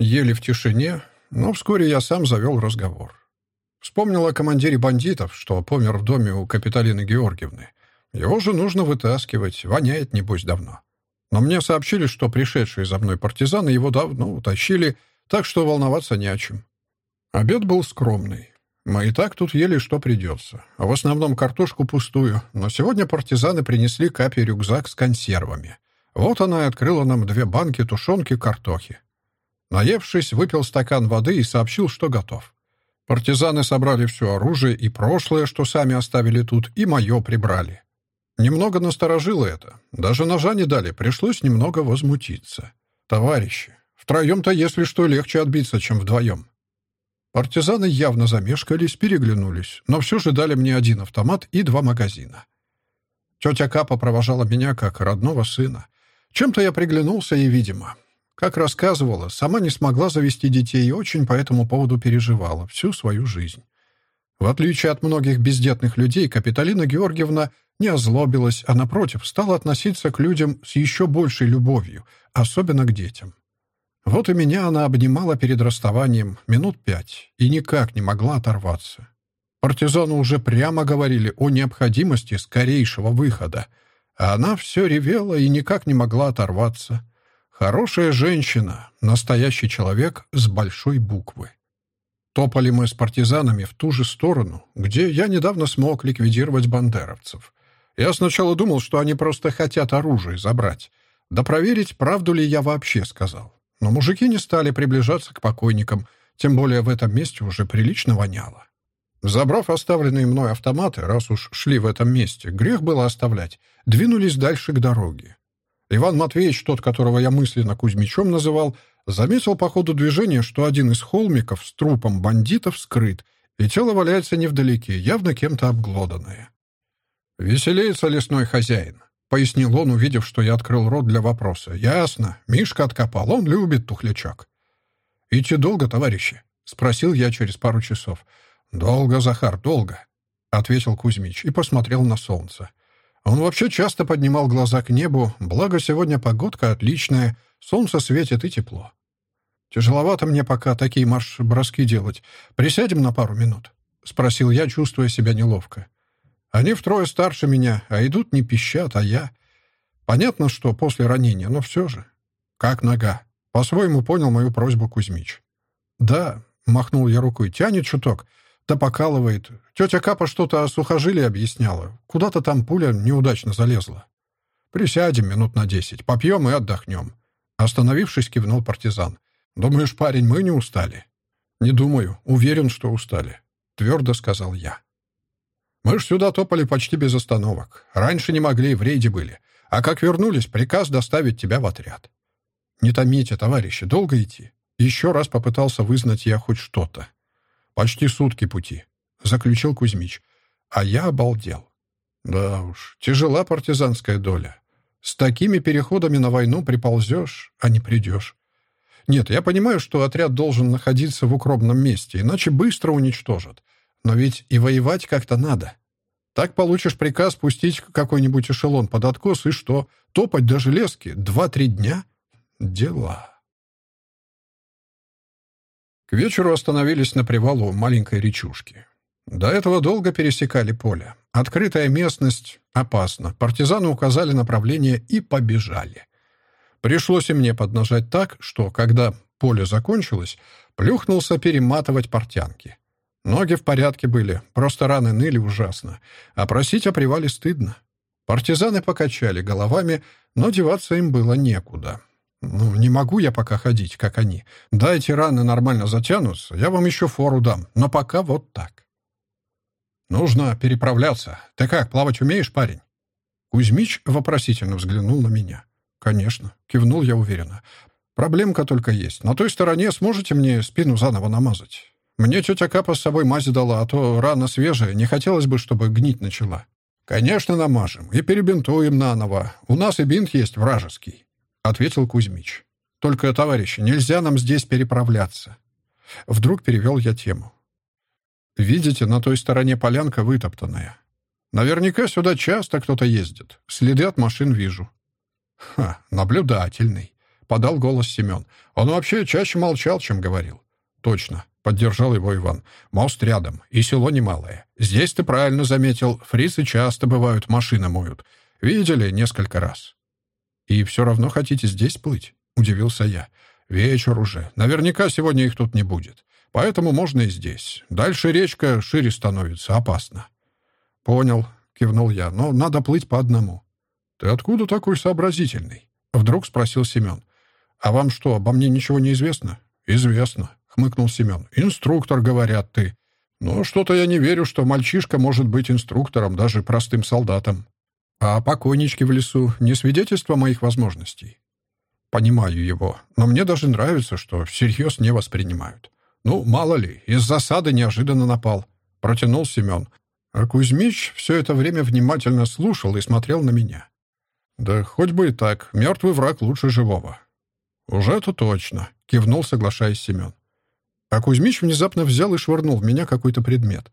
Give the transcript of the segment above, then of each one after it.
Ели в тишине, но вскоре я сам завел разговор. Вспомнил о командире бандитов, что помер в доме у Капиталины Георгиевны. Его же нужно вытаскивать, воняет, небось, давно. Но мне сообщили, что пришедшие за мной партизаны его давно утащили, так что волноваться не о чем. Обед был скромный. Мы и так тут ели, что придется. А в основном картошку пустую. Но сегодня партизаны принесли Капе рюкзак с консервами. Вот она и открыла нам две банки тушенки картохи. Наевшись, выпил стакан воды и сообщил, что готов. Партизаны собрали все оружие и прошлое, что сами оставили тут, и мое прибрали. Немного насторожило это. Даже ножа не дали, пришлось немного возмутиться. Товарищи, втроем-то, если что, легче отбиться, чем вдвоем. Партизаны явно замешкались, переглянулись, но все же дали мне один автомат и два магазина. Тетя Капа провожала меня как родного сына. Чем-то я приглянулся и, видимо, как рассказывала, сама не смогла завести детей и очень по этому поводу переживала всю свою жизнь. В отличие от многих бездетных людей, Капиталина Георгиевна не озлобилась, а, напротив, стала относиться к людям с еще большей любовью, особенно к детям. Вот и меня она обнимала перед расставанием минут пять и никак не могла оторваться. Партизаны уже прямо говорили о необходимости скорейшего выхода, а она все ревела и никак не могла оторваться. Хорошая женщина, настоящий человек с большой буквы. Топали мы с партизанами в ту же сторону, где я недавно смог ликвидировать бандеровцев. Я сначала думал, что они просто хотят оружие забрать. Да проверить, правду ли я вообще сказал. Но мужики не стали приближаться к покойникам, тем более в этом месте уже прилично воняло. Забрав оставленные мной автоматы, раз уж шли в этом месте, грех было оставлять, двинулись дальше к дороге. Иван Матвеевич, тот, которого я мысленно Кузьмичом называл, заметил по ходу движения, что один из холмиков с трупом бандитов скрыт, и тело валяется невдалеке, явно кем-то обглоданное. «Веселеется лесной хозяин», — пояснил он, увидев, что я открыл рот для вопроса. «Ясно. Мишка откопал. Он любит тухлячок». «Идти долго, товарищи?» — спросил я через пару часов. «Долго, Захар, долго», — ответил Кузьмич и посмотрел на солнце. Он вообще часто поднимал глаза к небу, благо сегодня погодка отличная, солнце светит и тепло. «Тяжеловато мне пока такие марш-броски делать. Присядем на пару минут?» — спросил я, чувствуя себя неловко. «Они втрое старше меня, а идут не пищат, а я...» Понятно, что после ранения, но все же. «Как нога?» — по-своему понял мою просьбу Кузьмич. «Да», — махнул я рукой, — «тянет чуток. Да покалывает. Тетя Капа что-то о сухожилии объясняла. Куда-то там пуля неудачно залезла. Присядем минут на десять, попьем и отдохнем. Остановившись, кивнул партизан. Думаешь, парень, мы не устали? Не думаю. Уверен, что устали. Твердо сказал я. Мы ж сюда топали почти без остановок. Раньше не могли, в рейде были. А как вернулись, приказ доставить тебя в отряд. Не томите, товарищи, долго идти. Еще раз попытался вызнать я хоть что-то. «Почти сутки пути», — заключил Кузьмич. А я обалдел. Да уж, тяжела партизанская доля. С такими переходами на войну приползешь, а не придешь. Нет, я понимаю, что отряд должен находиться в укромном месте, иначе быстро уничтожат. Но ведь и воевать как-то надо. Так получишь приказ пустить какой-нибудь эшелон под откос, и что? Топать до железки два-три дня? Дела. К вечеру остановились на привалу маленькой речушки. До этого долго пересекали поле. Открытая местность опасна. Партизаны указали направление и побежали. Пришлось и мне поднажать так, что, когда поле закончилось, плюхнулся перематывать портянки. Ноги в порядке были, просто раны ныли ужасно. А просить о привале стыдно. Партизаны покачали головами, но деваться им было некуда. «Ну, не могу я пока ходить, как они. Дайте раны нормально затянутся, я вам еще фору дам, но пока вот так». «Нужно переправляться. Ты как, плавать умеешь, парень?» Кузьмич вопросительно взглянул на меня. «Конечно», — кивнул я уверенно. «Проблемка только есть. На той стороне сможете мне спину заново намазать? Мне тетя Капа с собой мази дала, а то рана свежая, не хотелось бы, чтобы гнить начала». «Конечно, намажем и перебинтуем наново. У нас и бинт есть вражеский». — ответил Кузьмич. «Только, товарищи, нельзя нам здесь переправляться». Вдруг перевел я тему. «Видите, на той стороне полянка вытоптанная. Наверняка сюда часто кто-то ездит. Следы от машин вижу». «Ха, наблюдательный», — подал голос Семен. «Он вообще чаще молчал, чем говорил». «Точно», — поддержал его Иван. «Мост рядом, и село немалое. Здесь ты правильно заметил, фрицы часто бывают, машины моют. Видели несколько раз». «И все равно хотите здесь плыть?» — удивился я. «Вечер уже. Наверняка сегодня их тут не будет. Поэтому можно и здесь. Дальше речка шире становится. Опасно». «Понял», — кивнул я. «Но надо плыть по одному». «Ты откуда такой сообразительный?» — вдруг спросил Семен. «А вам что, обо мне ничего не известно?» «Известно», — хмыкнул Семен. «Инструктор, говорят ты. Но что-то я не верю, что мальчишка может быть инструктором, даже простым солдатом. А покойнички в лесу — не свидетельство моих возможностей?» «Понимаю его, но мне даже нравится, что всерьез не воспринимают. Ну, мало ли, из засады неожиданно напал», — протянул Семен. А Кузьмич все это время внимательно слушал и смотрел на меня. «Да хоть бы и так. Мертвый враг лучше живого». «Уже это точно», — кивнул, соглашаясь Семен. А Кузьмич внезапно взял и швырнул в меня какой-то предмет.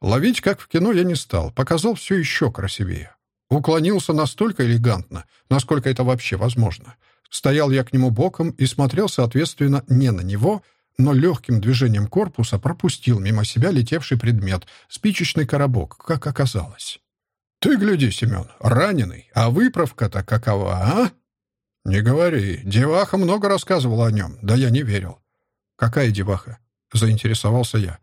Ловить, как в кино, я не стал, показал все еще красивее. Уклонился настолько элегантно, насколько это вообще возможно. Стоял я к нему боком и смотрел, соответственно, не на него, но легким движением корпуса пропустил мимо себя летевший предмет, спичечный коробок, как оказалось. «Ты гляди, Семен, раненый, а выправка-то какова, а?» «Не говори. Деваха много рассказывала о нем, да я не верил». «Какая деваха?» — заинтересовался я.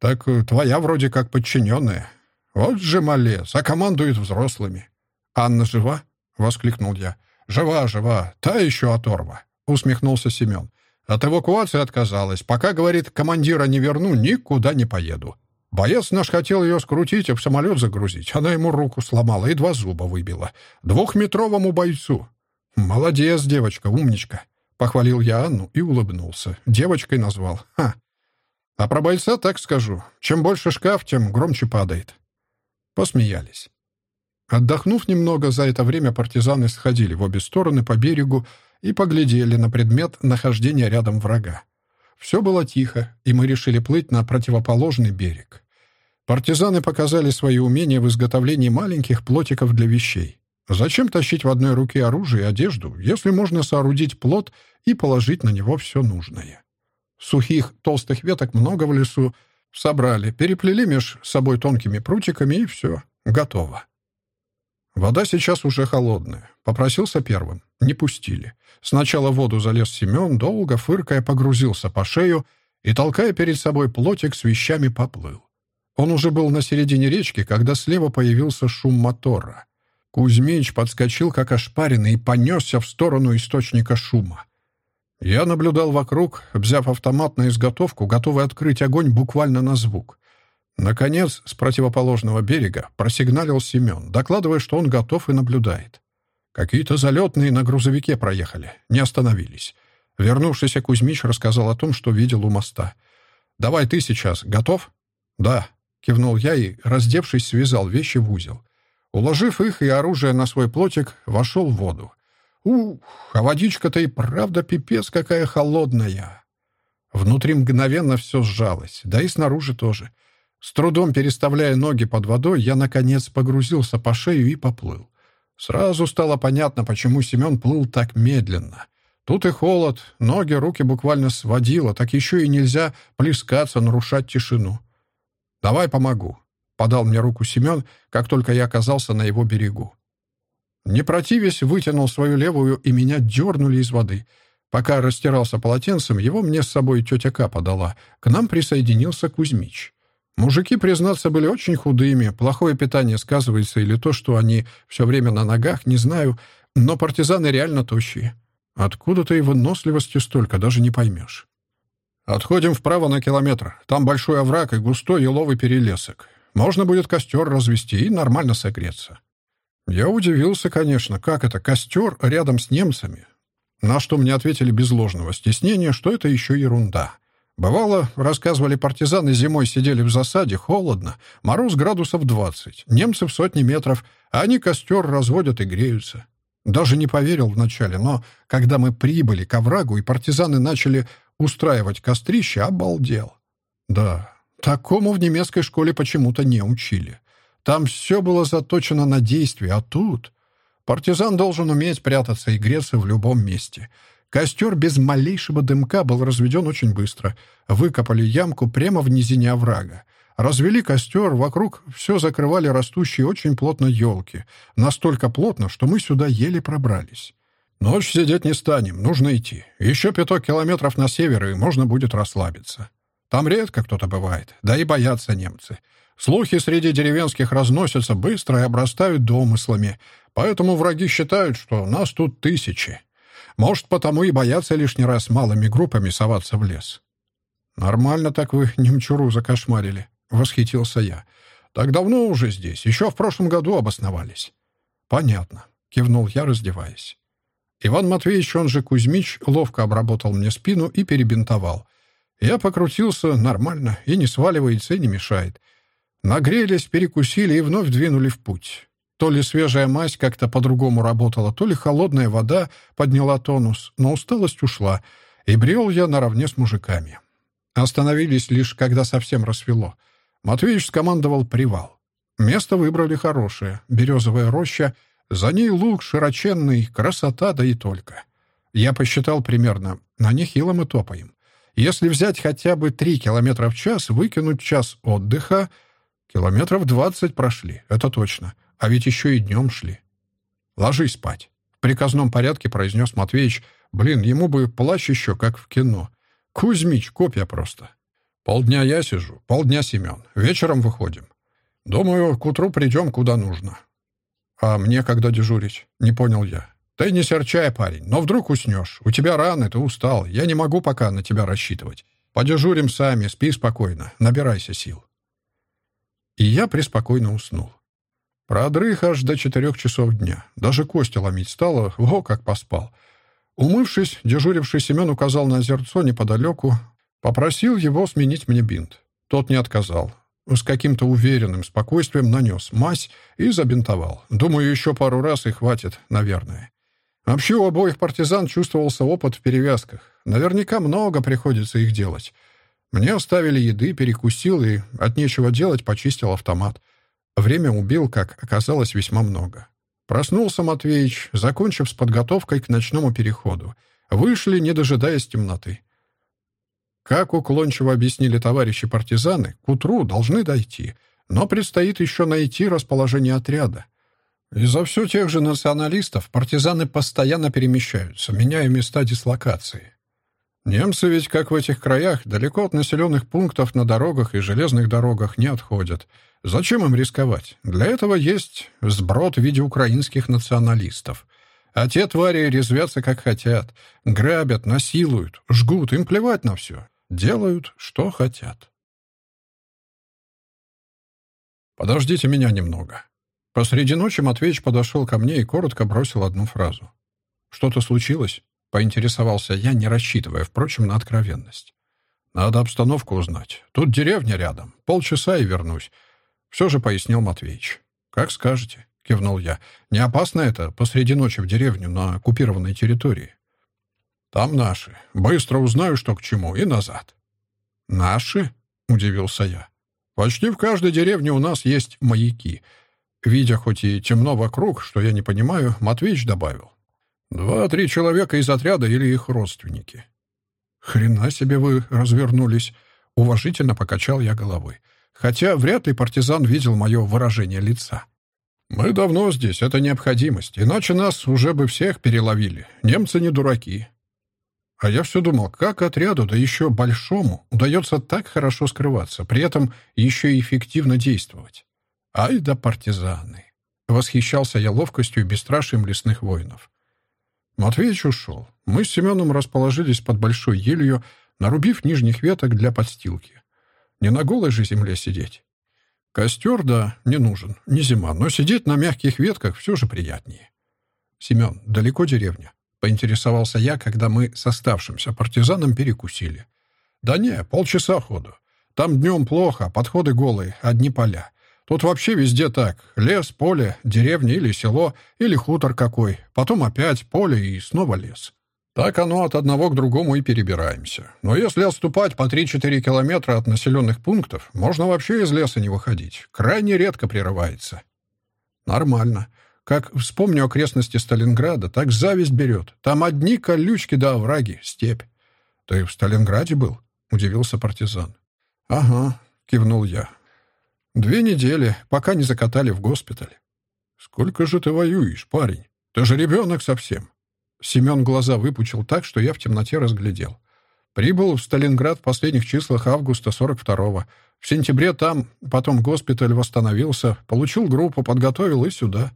«Так э, твоя вроде как подчиненная. Вот же малец, а командует взрослыми». «Анна жива?» — воскликнул я. «Жива, жива. Та еще оторва», — усмехнулся Семен. «От эвакуации отказалась. Пока, говорит, командира не верну, никуда не поеду. Боец наш хотел ее скрутить и в самолет загрузить. Она ему руку сломала и два зуба выбила. Двухметровому бойцу. «Молодец, девочка, умничка!» Похвалил я Анну и улыбнулся. Девочкой назвал. Ха! А про бойца так скажу. Чем больше шкаф, тем громче падает. Посмеялись. Отдохнув немного, за это время партизаны сходили в обе стороны по берегу и поглядели на предмет нахождения рядом врага. Все было тихо, и мы решили плыть на противоположный берег. Партизаны показали свои умения в изготовлении маленьких плотиков для вещей. Зачем тащить в одной руке оружие и одежду, если можно соорудить плот и положить на него все нужное? Сухих толстых веток много в лесу. Собрали, переплели меж собой тонкими прутиками, и все, готово. Вода сейчас уже холодная. Попросился первым. Не пустили. Сначала в воду залез Семен, долго, фыркая, погрузился по шею и, толкая перед собой плотик, с вещами поплыл. Он уже был на середине речки, когда слева появился шум мотора. Кузьмич подскочил, как ошпаренный, и понесся в сторону источника шума. Я наблюдал вокруг, взяв автомат на изготовку, готовый открыть огонь буквально на звук. Наконец, с противоположного берега просигналил Семен, докладывая, что он готов и наблюдает. Какие-то залетные на грузовике проехали, не остановились. Вернувшийся Кузьмич рассказал о том, что видел у моста. «Давай ты сейчас. Готов?» «Да», Кивнул я и, раздевшись, связал вещи в узел. Уложив их и оружие на свой плотик, вошел в воду. Ух, а водичка-то и правда пипец какая холодная. Внутри мгновенно все сжалось, да и снаружи тоже. С трудом переставляя ноги под водой, я, наконец, погрузился по шею и поплыл. Сразу стало понятно, почему Семен плыл так медленно. Тут и холод, ноги, руки буквально сводило, так еще и нельзя плескаться, нарушать тишину. «Давай помогу», — подал мне руку Семен, как только я оказался на его берегу. Не противясь, вытянул свою левую, и меня дернули из воды. Пока растирался полотенцем, его мне с собой тетя Ка подала. К нам присоединился Кузьмич. Мужики, признаться, были очень худыми. Плохое питание сказывается или то, что они все время на ногах, не знаю. Но партизаны реально тощие. Откуда-то и выносливости столько, даже не поймешь. «Отходим вправо на километр. Там большой овраг и густой еловый перелесок. Можно будет костер развести и нормально согреться». Я удивился, конечно, как это костер рядом с немцами. На что мне ответили без ложного стеснения, что это еще ерунда. Бывало, рассказывали партизаны, зимой сидели в засаде, холодно, мороз градусов 20, немцы в сотни метров, а они костер разводят и греются. Даже не поверил вначале, но когда мы прибыли к оврагу и партизаны начали устраивать кострище, обалдел. Да, такому в немецкой школе почему-то не учили. Там все было заточено на действие, а тут... Партизан должен уметь прятаться и греться в любом месте. Костер без малейшего дымка был разведен очень быстро. Выкопали ямку прямо в низине оврага. Развели костер, вокруг все закрывали растущие очень плотно елки. Настолько плотно, что мы сюда еле пробрались. Ночь сидеть не станем, нужно идти. Еще пяток километров на север, и можно будет расслабиться. Там редко кто-то бывает, да и боятся немцы. Слухи среди деревенских разносятся быстро и обрастают домыслами, поэтому враги считают, что нас тут тысячи. Может, потому и боятся лишний раз малыми группами соваться в лес. Нормально так вы немчуру закошмарили. — восхитился я. «Так давно уже здесь, еще в прошлом году обосновались». «Понятно», — кивнул я, раздеваясь. Иван Матвеевич, он же Кузьмич, ловко обработал мне спину и перебинтовал. Я покрутился нормально, и не сваливается, и не мешает. Нагрелись, перекусили и вновь двинули в путь. То ли свежая мазь как-то по-другому работала, то ли холодная вода подняла тонус, но усталость ушла, и брел я наравне с мужиками. Остановились лишь, когда совсем рассвело — Матвеич скомандовал привал. Место выбрали хорошее. Березовая роща. За ней луг широченный, красота, да и только. Я посчитал примерно. На нехило мы топаем. Если взять хотя бы три километра в час, выкинуть час отдыха, километров двадцать прошли, это точно. А ведь еще и днем шли. «Ложись спать», — в приказном порядке произнес Матвеич. «Блин, ему бы плащ еще, как в кино. Кузьмич, копия просто». Полдня я сижу, полдня Семен. Вечером выходим. Думаю, к утру придем куда нужно. А мне когда дежурить? Не понял я. Ты не серчай, парень, но вдруг уснешь. У тебя раны, ты устал. Я не могу пока на тебя рассчитывать. Подежурим сами, спи спокойно, набирайся сил. И я преспокойно уснул. Продрых аж до четырех часов дня. Даже кости ломить стало, о, как поспал. Умывшись, дежуривший Семен указал на озерцо неподалеку, Попросил его сменить мне бинт. Тот не отказал. С каким-то уверенным спокойствием нанес мазь и забинтовал. Думаю, еще пару раз и хватит, наверное. Вообще у обоих партизан чувствовался опыт в перевязках. Наверняка много приходится их делать. Мне оставили еды, перекусил и от нечего делать почистил автомат. Время убил, как оказалось, весьма много. Проснулся Матвеич, закончив с подготовкой к ночному переходу. Вышли, не дожидаясь темноты. Как уклончиво объяснили товарищи партизаны, к утру должны дойти, но предстоит еще найти расположение отряда. Из-за все тех же националистов партизаны постоянно перемещаются, меняя места дислокации. Немцы ведь, как в этих краях, далеко от населенных пунктов на дорогах и железных дорогах не отходят. Зачем им рисковать? Для этого есть сброд в виде украинских националистов. А те твари резвятся как хотят. Грабят, насилуют, жгут, им плевать на все делают, что хотят. «Подождите меня немного». Посреди ночи Матвеич подошел ко мне и коротко бросил одну фразу. «Что-то случилось?» — поинтересовался я, не рассчитывая, впрочем, на откровенность. «Надо обстановку узнать. Тут деревня рядом. Полчаса и вернусь», — все же пояснил Матвеич. «Как скажете», — кивнул я. «Не опасно это посреди ночи в деревню на оккупированной территории?» Там наши. Быстро узнаю, что к чему, и назад». «Наши?» — удивился я. «Почти в каждой деревне у нас есть маяки». Видя хоть и темно вокруг, что я не понимаю, Матвеич добавил. «Два-три человека из отряда или их родственники». «Хрена себе вы развернулись!» — уважительно покачал я головой. Хотя вряд ли партизан видел мое выражение лица. «Мы давно здесь, это необходимость, иначе нас уже бы всех переловили. Немцы не дураки. А я все думал, как отряду, да еще большому, удается так хорошо скрываться, при этом еще и эффективно действовать. Ай да партизаны! Восхищался я ловкостью и бесстрашием лесных воинов. Матвеич ушел. Мы с Семеном расположились под большой елью, нарубив нижних веток для подстилки. Не на голой же земле сидеть. Костер, да, не нужен, не зима, но сидеть на мягких ветках все же приятнее. Семен, далеко деревня? — поинтересовался я, когда мы с оставшимся партизаном перекусили. «Да не, полчаса ходу. Там днем плохо, подходы голые, одни поля. Тут вообще везде так. Лес, поле, деревня или село, или хутор какой. Потом опять поле и снова лес. Так оно от одного к другому и перебираемся. Но если отступать по 3-4 километра от населенных пунктов, можно вообще из леса не выходить. Крайне редко прерывается». «Нормально. Как вспомню окрестности Сталинграда, так зависть берет. Там одни колючки да овраги, степь. Ты в Сталинграде был? Удивился партизан. Ага, кивнул я. Две недели, пока не закатали в госпиталь. Сколько же ты воюешь, парень? Ты же ребенок совсем. Семен глаза выпучил так, что я в темноте разглядел. Прибыл в Сталинград в последних числах августа 42-го. В сентябре там, потом госпиталь восстановился, получил группу, подготовил и сюда.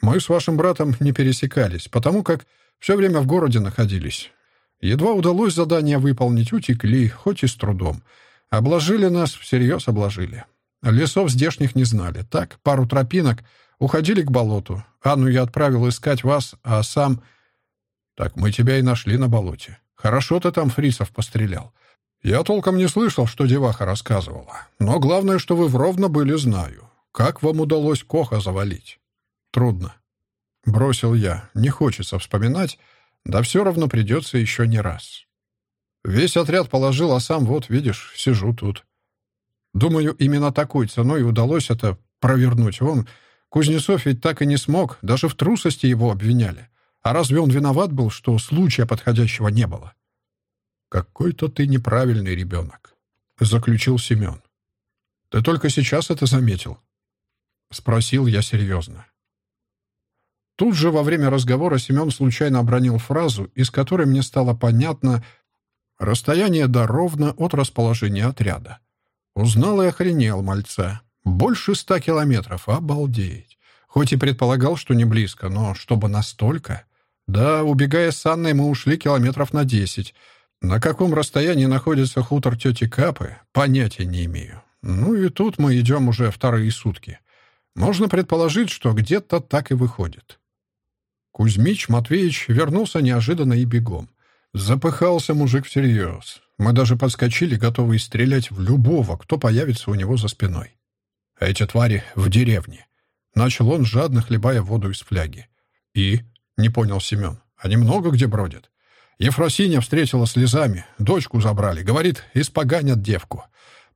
Мы с вашим братом не пересекались, потому как все время в городе находились. Едва удалось задание выполнить, утекли, хоть и с трудом. Обложили нас, всерьез обложили. Лесов здешних не знали. Так, пару тропинок, уходили к болоту. Анну я отправил искать вас, а сам... Так мы тебя и нашли на болоте. Хорошо ты там фрисов пострелял. Я толком не слышал, что деваха рассказывала. Но главное, что вы в Ровно были, знаю. Как вам удалось Коха завалить? Трудно. Бросил я. Не хочется вспоминать. Да все равно придется еще не раз. Весь отряд положил, а сам вот, видишь, сижу тут. Думаю, именно такой ценой удалось это провернуть. Вон, Кузнецов ведь так и не смог, даже в трусости его обвиняли. А разве он виноват был, что случая подходящего не было? «Какой-то ты неправильный ребенок», — заключил Семен. «Ты только сейчас это заметил?» — спросил я серьезно. Тут же во время разговора Семен случайно обронил фразу, из которой мне стало понятно расстояние до ровно от расположения отряда. Узнал и охренел мальца. Больше ста километров, обалдеть. Хоть и предполагал, что не близко, но чтобы настолько... Да, убегая с Анной, мы ушли километров на десять. На каком расстоянии находится хутор тети Капы, понятия не имею. Ну и тут мы идем уже вторые сутки. Можно предположить, что где-то так и выходит. Кузьмич Матвеевич вернулся неожиданно и бегом. Запыхался мужик всерьез. Мы даже подскочили, готовые стрелять в любого, кто появится у него за спиной. Эти твари в деревне. Начал он, жадно хлебая воду из фляги. И не понял Семен. Они много где бродят. Ефросиня встретила слезами. Дочку забрали. Говорит, испоганят девку.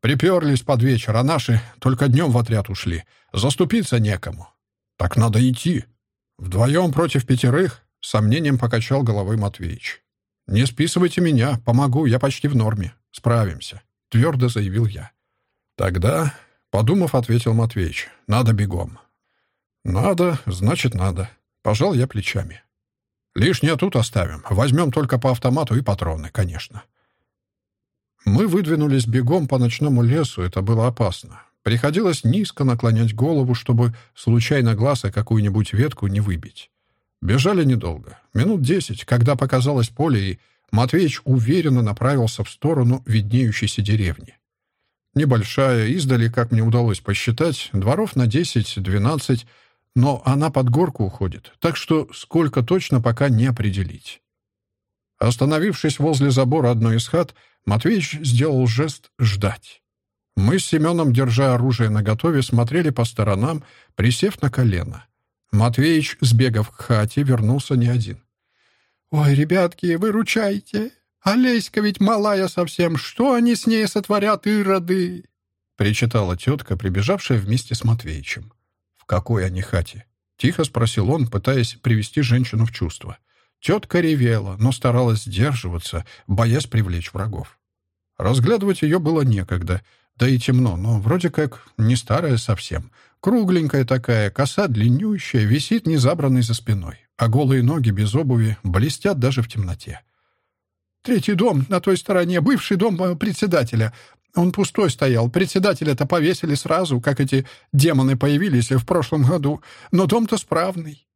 Приперлись под вечер, а наши только днем в отряд ушли. Заступиться некому. Так надо идти. Вдвоем против пятерых, сомнением покачал головой Матвеич. «Не списывайте меня, помогу, я почти в норме. Справимся», — твердо заявил я. «Тогда», — подумав, ответил Матвеич, — «надо бегом». «Надо, значит, надо. Пожал я плечами. Лишнее тут оставим. Возьмем только по автомату и патроны, конечно. Мы выдвинулись бегом по ночному лесу, это было опасно. Приходилось низко наклонять голову, чтобы случайно глаз о какую-нибудь ветку не выбить. Бежали недолго, минут десять, когда показалось поле, и Матвеич уверенно направился в сторону виднеющейся деревни. Небольшая, издали, как мне удалось посчитать, дворов на десять-двенадцать, но она под горку уходит, так что сколько точно пока не определить. Остановившись возле забора одной из хат, Матвеич сделал жест «ждать». Мы с Семеном, держа оружие наготове, смотрели по сторонам, присев на колено. Матвеич, сбегав к хате, вернулся не один. «Ой, ребятки, выручайте! Олеська ведь малая совсем, что они с ней сотворят, ироды?» причитала тетка, прибежавшая вместе с Матвеичем какой они хате?» — тихо спросил он, пытаясь привести женщину в чувство. Тетка ревела, но старалась сдерживаться, боясь привлечь врагов. Разглядывать ее было некогда, да и темно, но вроде как не старая совсем. Кругленькая такая, коса длиннющая, висит незабранной за спиной, а голые ноги без обуви блестят даже в темноте. «Третий дом на той стороне, бывший дом э, председателя. Он пустой стоял. Председателя-то повесили сразу, как эти демоны появились в прошлом году. Но дом-то справный.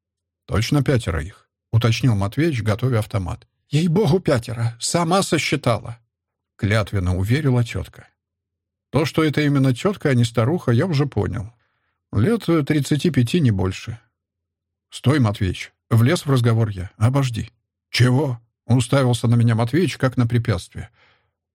Точно пятеро их, уточнил Матвеич, готовя автомат. Ей-богу, пятеро. Сама сосчитала. Клятвенно уверила тетка. То, что это именно тетка, а не старуха, я уже понял. Лет тридцати пяти, не больше. «Стой, Матвеич!» — влез в разговор я. «Обожди». «Чего?» — уставился на меня Матвеич, как на препятствие.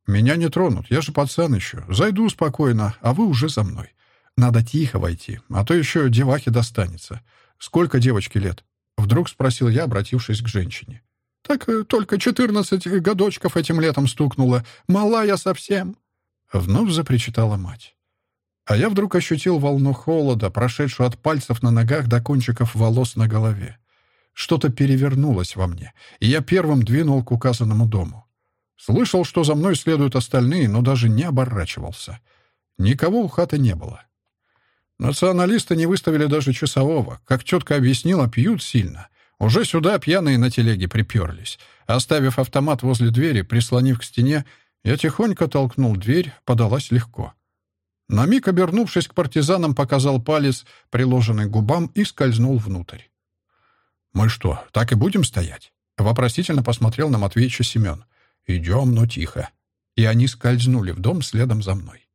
«Меня не тронут, я же пацан еще. Зайду спокойно, а вы уже за мной. Надо тихо войти, а то еще девахе достанется. Сколько девочке лет?» Вдруг спросил я, обратившись к женщине. «Так э, только четырнадцать годочков этим летом стукнуло. Малая совсем!» Вновь запричитала мать. А я вдруг ощутил волну холода, прошедшую от пальцев на ногах до кончиков волос на голове. Что-то перевернулось во мне, и я первым двинул к указанному дому. Слышал, что за мной следуют остальные, но даже не оборачивался. Никого у хаты не было. Националисты не выставили даже часового. Как тетка объяснила, пьют сильно. Уже сюда пьяные на телеге приперлись. Оставив автомат возле двери, прислонив к стене, я тихонько толкнул дверь, подалась легко. На миг, обернувшись к партизанам, показал палец, приложенный к губам, и скользнул внутрь. «Мы что, так и будем стоять?» Вопросительно посмотрел на Матвеича Семен. «Идем, но тихо». И они скользнули в дом следом за мной.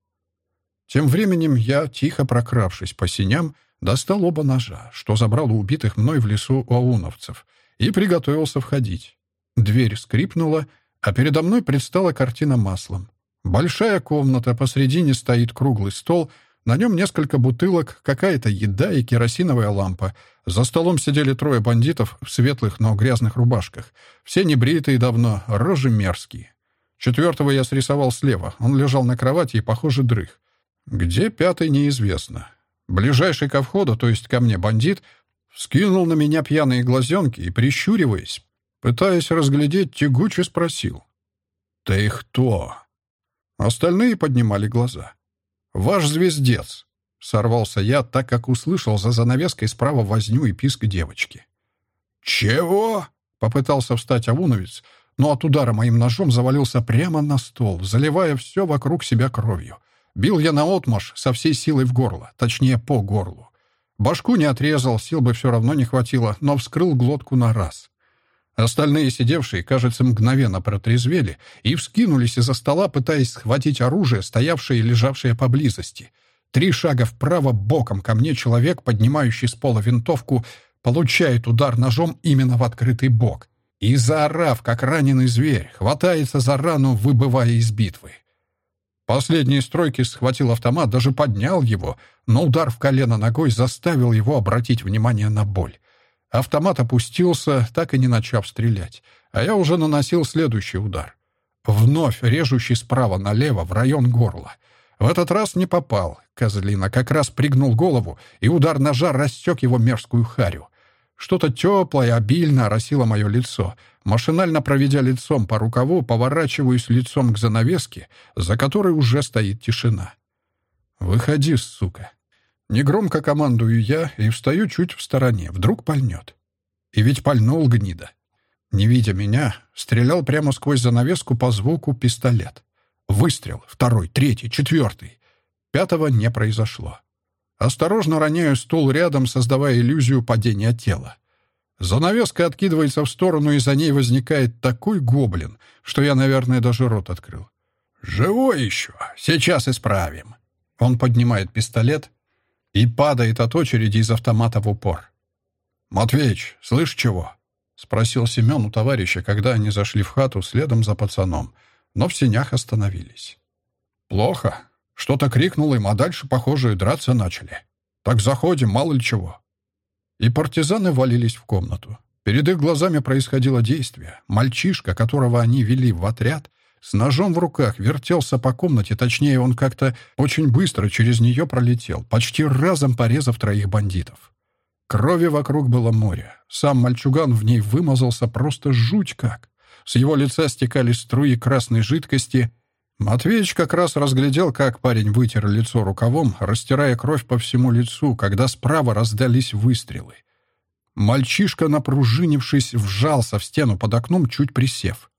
Тем временем я, тихо прокравшись по синям, достал оба ножа, что забрал у убитых мной в лесу ауновцев, и приготовился входить. Дверь скрипнула, а передо мной предстала картина маслом. Большая комната, посредине стоит круглый стол, на нем несколько бутылок, какая-то еда и керосиновая лампа. За столом сидели трое бандитов в светлых, но грязных рубашках. Все небритые давно, рожи мерзкие. Четвертого я срисовал слева. Он лежал на кровати и, похоже, дрых. Где пятый, неизвестно. Ближайший ко входу, то есть ко мне бандит, скинул на меня пьяные глазенки и, прищуриваясь, пытаясь разглядеть, тягуче спросил. «Ты кто?» Остальные поднимали глаза. «Ваш звездец!» — сорвался я, так как услышал за занавеской справа возню и писк девочки. «Чего?» — попытался встать Авуновец, но от удара моим ножом завалился прямо на стол, заливая все вокруг себя кровью. Бил я наотмашь со всей силой в горло, точнее, по горлу. Башку не отрезал, сил бы все равно не хватило, но вскрыл глотку на раз. Остальные сидевшие, кажется, мгновенно протрезвели и вскинулись из-за стола, пытаясь схватить оружие, стоявшее и лежавшее поблизости. Три шага вправо боком ко мне человек, поднимающий с пола винтовку, получает удар ножом именно в открытый бок. И, заорав, как раненый зверь, хватается за рану, выбывая из битвы. Последние стройки схватил автомат, даже поднял его, но удар в колено ногой заставил его обратить внимание на боль. Автомат опустился, так и не начав стрелять, а я уже наносил следующий удар. Вновь режущий справа налево в район горла. В этот раз не попал. Козлина как раз пригнул голову, и удар ножа рассек его мерзкую харю. Что-то теплое, обильно оросило мое лицо. Машинально проведя лицом по рукаву, поворачиваюсь лицом к занавеске, за которой уже стоит тишина. «Выходи, сука!» Негромко командую я и встаю чуть в стороне. Вдруг пальнет. И ведь пальнул гнида. Не видя меня, стрелял прямо сквозь занавеску по звуку пистолет. Выстрел. Второй, третий, четвертый. Пятого не произошло. Осторожно роняю стул рядом, создавая иллюзию падения тела. Занавеска откидывается в сторону, и за ней возникает такой гоблин, что я, наверное, даже рот открыл. «Живой еще! Сейчас исправим!» Он поднимает пистолет, и падает от очереди из автомата в упор. «Матвеич, слышь чего?» — спросил Семен у товарища, когда они зашли в хату следом за пацаном, но в сенях остановились. «Плохо. Что-то крикнул им, а дальше, похоже, драться начали. Так заходим, мало ли чего». И партизаны валились в комнату. Перед их глазами происходило действие. Мальчишка, которого они вели в отряд, с ножом в руках, вертелся по комнате, точнее, он как-то очень быстро через нее пролетел, почти разом порезав троих бандитов. Крови вокруг было море. Сам мальчуган в ней вымазался просто жуть как. С его лица стекали струи красной жидкости. Матвеич как раз разглядел, как парень вытер лицо рукавом, растирая кровь по всему лицу, когда справа раздались выстрелы. Мальчишка, напружинившись, вжался в стену под окном, чуть присев.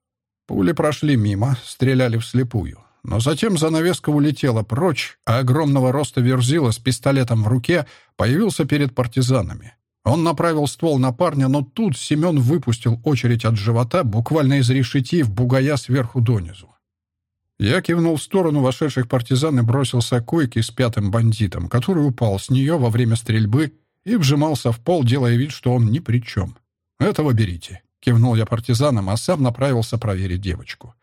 Пули прошли мимо, стреляли вслепую. Но затем занавеска улетела прочь, а огромного роста верзила с пистолетом в руке появился перед партизанами. Он направил ствол на парня, но тут Семен выпустил очередь от живота, буквально изрешетив бугая сверху донизу. Я кивнул в сторону вошедших партизан и бросился к койке с пятым бандитом, который упал с нее во время стрельбы и вжимался в пол, делая вид, что он ни при чем. «Этого берите». Кивнул я партизанам, а сам направился проверить девочку.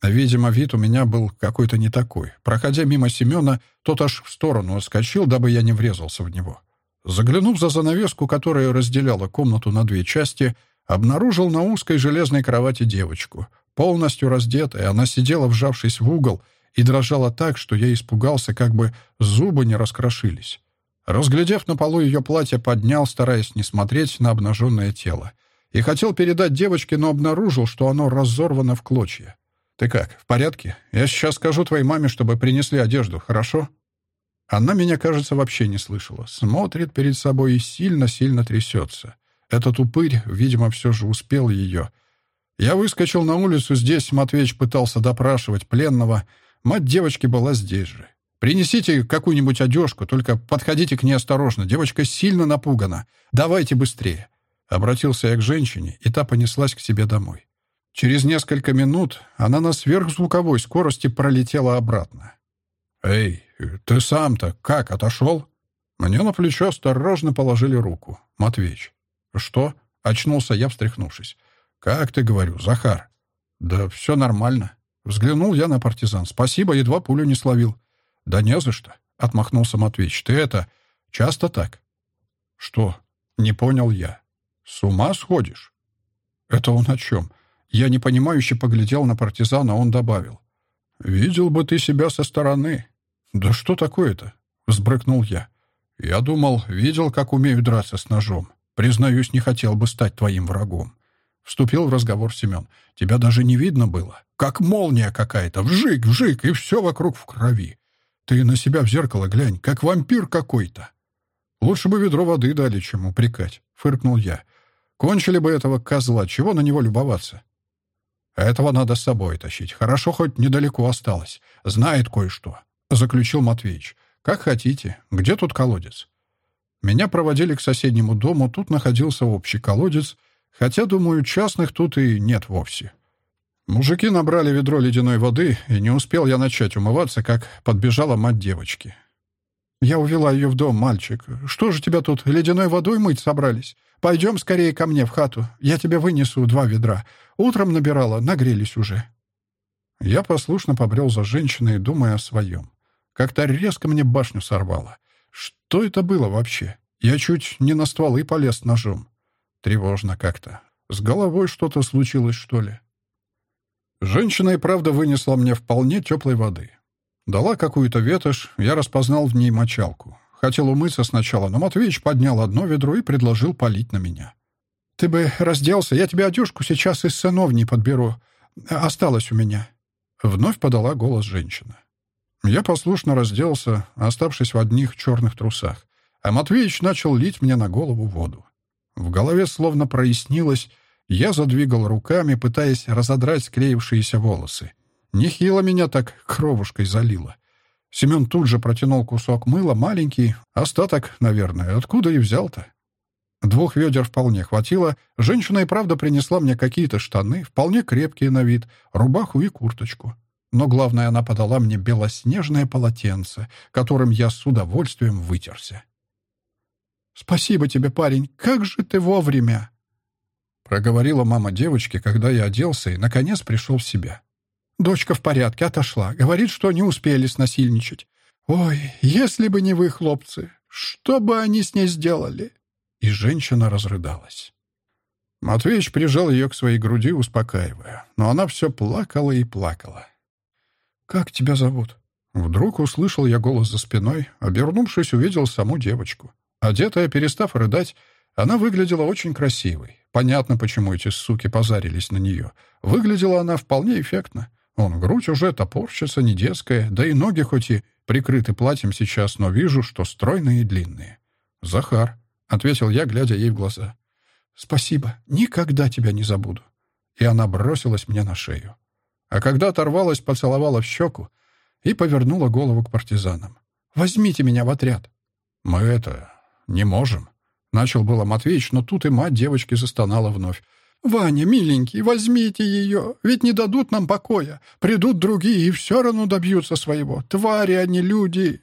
Видимо, вид у меня был какой-то не такой. Проходя мимо Семена, тот аж в сторону отскочил, дабы я не врезался в него. Заглянув за занавеску, которая разделяла комнату на две части, обнаружил на узкой железной кровати девочку. Полностью раздетая, она сидела, вжавшись в угол, и дрожала так, что я испугался, как бы зубы не раскрошились. Разглядев на полу ее платье, поднял, стараясь не смотреть на обнаженное тело. И хотел передать девочке, но обнаружил, что оно разорвано в клочья. «Ты как, в порядке? Я сейчас скажу твоей маме, чтобы принесли одежду, хорошо?» Она меня, кажется, вообще не слышала. Смотрит перед собой и сильно-сильно трясется. Этот упырь, видимо, все же успел ее. Я выскочил на улицу, здесь Матвеич пытался допрашивать пленного. Мать девочки была здесь же. «Принесите какую-нибудь одежку, только подходите к ней осторожно. Девочка сильно напугана. Давайте быстрее». Обратился я к женщине, и та понеслась к себе домой. Через несколько минут она на сверхзвуковой скорости пролетела обратно. «Эй, ты сам-то как, отошел?» Мне на плечо осторожно положили руку. Матвеич. «Что?» — очнулся я, встряхнувшись. «Как ты, говорю, Захар?» «Да все нормально». Взглянул я на партизан. «Спасибо, едва пулю не словил». «Да не за что», — отмахнулся Матвеич. «Ты это... часто так?» «Что?» — не понял я. «С ума сходишь?» «Это он о чем?» Я непонимающе поглядел на партизана, он добавил. «Видел бы ты себя со стороны». «Да что такое-то?» — взбрыкнул я. «Я думал, видел, как умею драться с ножом. Признаюсь, не хотел бы стать твоим врагом». Вступил в разговор Семен. «Тебя даже не видно было. Как молния какая-то. Вжик, вжик, и все вокруг в крови. Ты на себя в зеркало глянь, как вампир какой-то». «Лучше бы ведро воды дали, чем упрекать», — фыркнул я. «Кончили бы этого козла, чего на него любоваться?» «Этого надо с собой тащить. Хорошо, хоть недалеко осталось. Знает кое-что», — заключил Матвеич. «Как хотите. Где тут колодец?» Меня проводили к соседнему дому. Тут находился общий колодец, хотя, думаю, частных тут и нет вовсе. Мужики набрали ведро ледяной воды, и не успел я начать умываться, как подбежала мать девочки. «Я увела ее в дом, мальчик. Что же тебя тут ледяной водой мыть собрались? Пойдем скорее ко мне в хату. Я тебе вынесу два ведра. Утром набирала, нагрелись уже». Я послушно побрел за женщиной, думая о своем. Как-то резко мне башню сорвало. Что это было вообще? Я чуть не на стволы полез ножом. Тревожно как-то. С головой что-то случилось, что ли? Женщина и правда вынесла мне вполне теплой воды. Дала какую-то ветошь, я распознал в ней мочалку. Хотел умыться сначала, но Матвеич поднял одно ведро и предложил полить на меня. «Ты бы разделся, я тебе одежку сейчас из сыновней подберу. Осталось у меня». Вновь подала голос женщина. Я послушно разделся, оставшись в одних черных трусах, а Матвеич начал лить мне на голову воду. В голове словно прояснилось, я задвигал руками, пытаясь разодрать склеившиеся волосы. Нехило меня так кровушкой залило. Семен тут же протянул кусок мыла, маленький, остаток, наверное, откуда и взял-то. Двух ведер вполне хватило. Женщина и правда принесла мне какие-то штаны, вполне крепкие на вид, рубаху и курточку. Но главное, она подала мне белоснежное полотенце, которым я с удовольствием вытерся. «Спасибо тебе, парень, как же ты вовремя!» Проговорила мама девочки, когда я оделся и, наконец, пришел в себя. Дочка в порядке, отошла. Говорит, что не успели снасильничать. Ой, если бы не вы, хлопцы, что бы они с ней сделали?» И женщина разрыдалась. Матвеич прижал ее к своей груди, успокаивая. Но она все плакала и плакала. «Как тебя зовут?» Вдруг услышал я голос за спиной. Обернувшись, увидел саму девочку. Одетая, перестав рыдать, она выглядела очень красивой. Понятно, почему эти суки позарились на нее. Выглядела она вполне эффектно. Он, грудь уже топорщится, не детская, да и ноги хоть и прикрыты платьем сейчас, но вижу, что стройные и длинные. «Захар», — ответил я, глядя ей в глаза. «Спасибо, никогда тебя не забуду». И она бросилась мне на шею. А когда оторвалась, поцеловала в щеку и повернула голову к партизанам. «Возьмите меня в отряд». «Мы это... не можем», — начал было Матвеич, но тут и мать девочки застонала вновь. «Ваня, миленький, возьмите ее, ведь не дадут нам покоя. Придут другие и все равно добьются своего. Твари, они а люди!»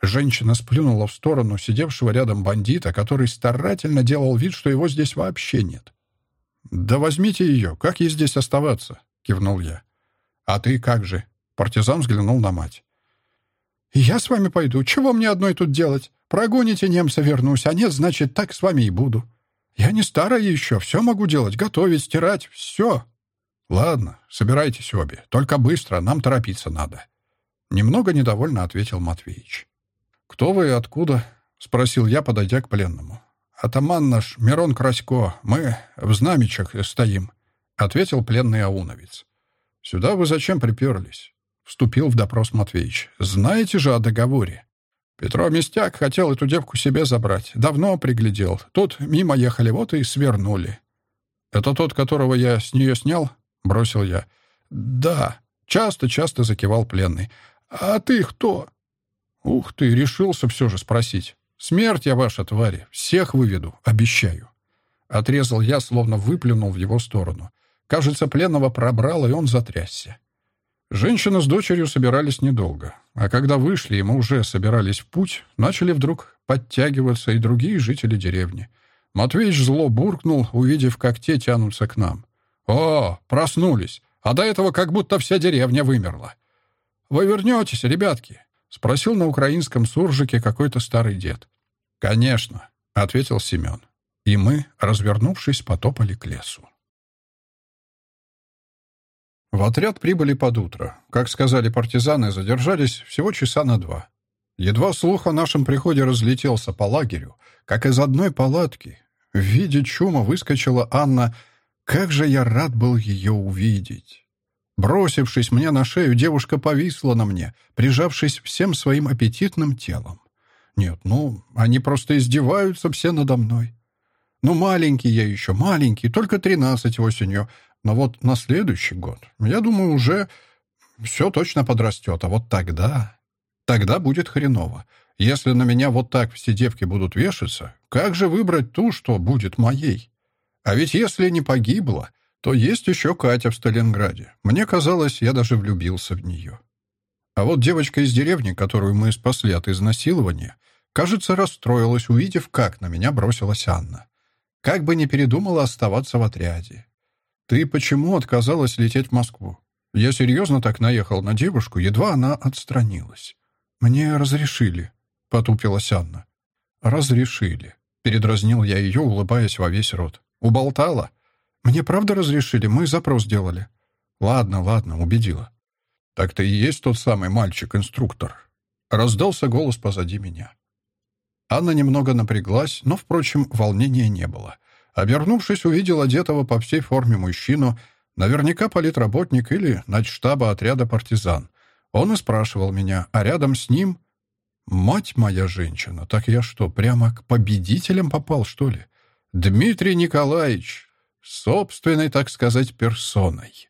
Женщина сплюнула в сторону сидевшего рядом бандита, который старательно делал вид, что его здесь вообще нет. «Да возьмите ее, как ей здесь оставаться?» — кивнул я. «А ты как же?» — партизан взглянул на мать. «Я с вами пойду. Чего мне одной тут делать? Прогоните немца, вернусь, а нет, значит, так с вами и буду. Я не старая еще, все могу делать, готовить, стирать, все. Ладно, собирайтесь обе, только быстро, нам торопиться надо. Немного недовольно ответил Матвеич. «Кто вы и откуда?» — спросил я, подойдя к пленному. «Атаман наш, Мирон Красько, мы в знамечах стоим», — ответил пленный ауновец. «Сюда вы зачем приперлись?» — вступил в допрос Матвеич. «Знаете же о договоре?» Петро Местяк хотел эту девку себе забрать. Давно приглядел. Тут мимо ехали, вот и свернули. «Это тот, которого я с нее снял?» — бросил я. «Да», — часто-часто закивал пленный. «А ты кто?» «Ух ты, решился все же спросить. Смерть я ваша, твари. Всех выведу, обещаю». Отрезал я, словно выплюнул в его сторону. Кажется, пленного пробрало, и он затрясся. Женщина с дочерью собирались недолго, а когда вышли и мы уже собирались в путь, начали вдруг подтягиваться и другие жители деревни. Матвеич зло буркнул, увидев, как те тянутся к нам. «О, проснулись! А до этого как будто вся деревня вымерла!» «Вы вернетесь, ребятки?» — спросил на украинском суржике какой-то старый дед. «Конечно», — ответил Семен. И мы, развернувшись, потопали к лесу. В отряд прибыли под утро. Как сказали партизаны, задержались всего часа на два. Едва слух о нашем приходе разлетелся по лагерю, как из одной палатки в виде чума выскочила Анна. Как же я рад был ее увидеть! Бросившись мне на шею, девушка повисла на мне, прижавшись всем своим аппетитным телом. Нет, ну, они просто издеваются все надо мной. Ну, маленький я еще, маленький, только тринадцать осенью, но вот на следующий год, я думаю, уже все точно подрастет. А вот тогда... Тогда будет хреново. Если на меня вот так все девки будут вешаться, как же выбрать ту, что будет моей? А ведь если не погибла, то есть еще Катя в Сталинграде. Мне казалось, я даже влюбился в нее. А вот девочка из деревни, которую мы спасли от изнасилования, кажется, расстроилась, увидев, как на меня бросилась Анна. Как бы не передумала оставаться в отряде. «Ты почему отказалась лететь в Москву?» Я серьезно так наехал на девушку, едва она отстранилась. «Мне разрешили», — потупилась Анна. «Разрешили», — передразнил я ее, улыбаясь во весь рот. «Уболтала?» «Мне правда разрешили? Мы запрос делали». «Ладно, ладно, убедила». «Так ты и есть тот самый мальчик-инструктор». Раздался голос позади меня. Анна немного напряглась, но, впрочем, волнения не было. Обернувшись, увидел одетого по всей форме мужчину, наверняка политработник или начштаба отряда партизан. Он и спрашивал меня, а рядом с ним... «Мать моя женщина, так я что, прямо к победителям попал, что ли? Дмитрий Николаевич, собственной, так сказать, персоной».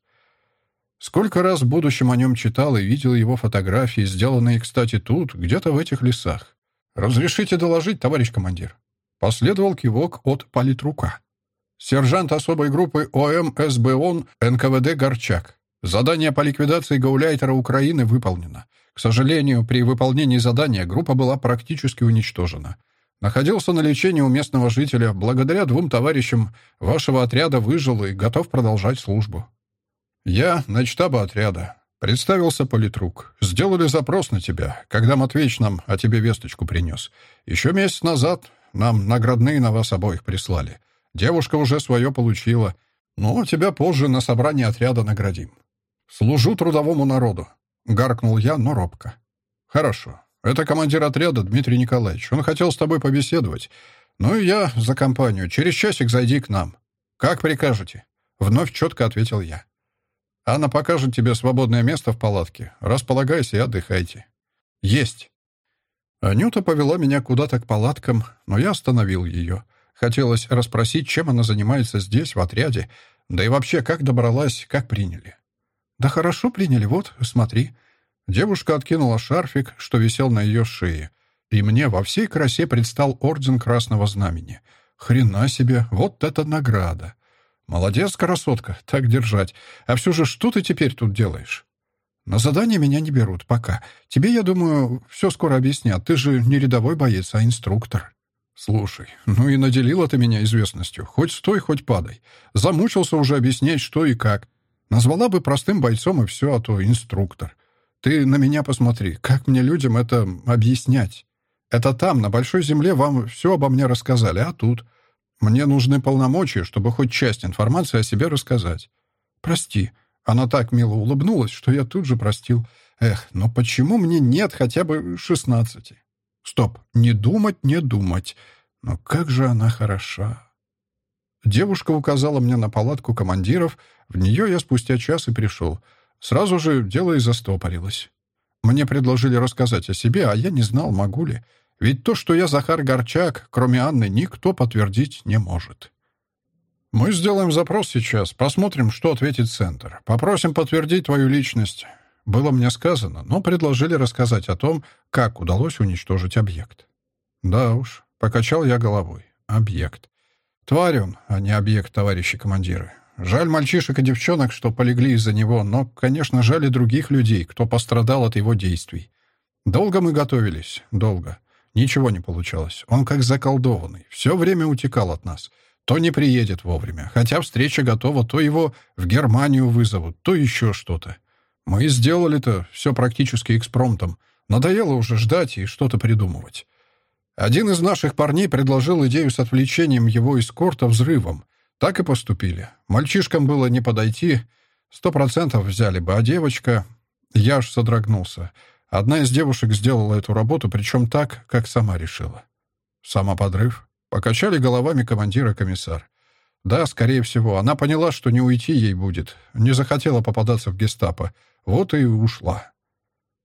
Сколько раз в будущем о нем читал и видел его фотографии, сделанные, кстати, тут, где-то в этих лесах. «Разрешите доложить, товарищ командир?» Последовал кивок от политрука. Сержант особой группы ОМ СБОН НКВД Горчак. Задание по ликвидации гауляйтера Украины выполнено. К сожалению, при выполнении задания группа была практически уничтожена. Находился на лечении у местного жителя. Благодаря двум товарищам вашего отряда выжил и готов продолжать службу. Я начтаба отряда. Представился политрук. Сделали запрос на тебя, когда Матвеич нам о тебе весточку принес. Еще месяц назад нам наградные на вас обоих прислали. Девушка уже свое получила. Ну, тебя позже на собрании отряда наградим. Служу трудовому народу. Гаркнул я, но робко. Хорошо. Это командир отряда Дмитрий Николаевич. Он хотел с тобой побеседовать. Ну и я за компанию. Через часик зайди к нам. Как прикажете. Вновь четко ответил я. Анна покажет тебе свободное место в палатке. Располагайся и отдыхайте. Есть. Анюта повела меня куда-то к палаткам, но я остановил ее. Хотелось расспросить, чем она занимается здесь, в отряде, да и вообще, как добралась, как приняли. «Да хорошо приняли, вот, смотри». Девушка откинула шарфик, что висел на ее шее, и мне во всей красе предстал орден Красного Знамени. Хрена себе, вот это награда! Молодец, красотка, так держать. А все же, что ты теперь тут делаешь? На задание меня не берут пока. Тебе, я думаю, все скоро объяснят. Ты же не рядовой боец, а инструктор. Слушай, ну и наделила ты меня известностью. Хоть стой, хоть падай. Замучился уже объяснять, что и как. Назвала бы простым бойцом и все, а то инструктор. Ты на меня посмотри. Как мне людям это объяснять? Это там, на Большой Земле, вам все обо мне рассказали, а тут... Мне нужны полномочия, чтобы хоть часть информации о себе рассказать. Прости, она так мило улыбнулась, что я тут же простил. Эх, но почему мне нет хотя бы шестнадцати? Стоп, не думать, не думать. Но как же она хороша. Девушка указала мне на палатку командиров. В нее я спустя час и пришел. Сразу же дело и застопорилось. Мне предложили рассказать о себе, а я не знал, могу ли. Ведь то, что я Захар Горчак, кроме Анны, никто подтвердить не может. Мы сделаем запрос сейчас, посмотрим, что ответит Центр. Попросим подтвердить твою личность. Было мне сказано, но предложили рассказать о том, как удалось уничтожить объект. Да уж, покачал я головой. Объект. Тварь он, а не объект, товарищи командиры. Жаль мальчишек и девчонок, что полегли из-за него, но, конечно, жаль и других людей, кто пострадал от его действий. Долго мы готовились, долго. Ничего не получалось. Он как заколдованный. Все время утекал от нас. То не приедет вовремя. Хотя встреча готова, то его в Германию вызовут, то еще что-то. Мы сделали-то все практически экспромтом. Надоело уже ждать и что-то придумывать. Один из наших парней предложил идею с отвлечением его эскорта взрывом. Так и поступили. Мальчишкам было не подойти. Сто процентов взяли бы, а девочка... Я аж содрогнулся. Одна из девушек сделала эту работу, причем так, как сама решила. Самоподрыв. Покачали головами командира комиссар. Да, скорее всего, она поняла, что не уйти ей будет. Не захотела попадаться в гестапо. Вот и ушла.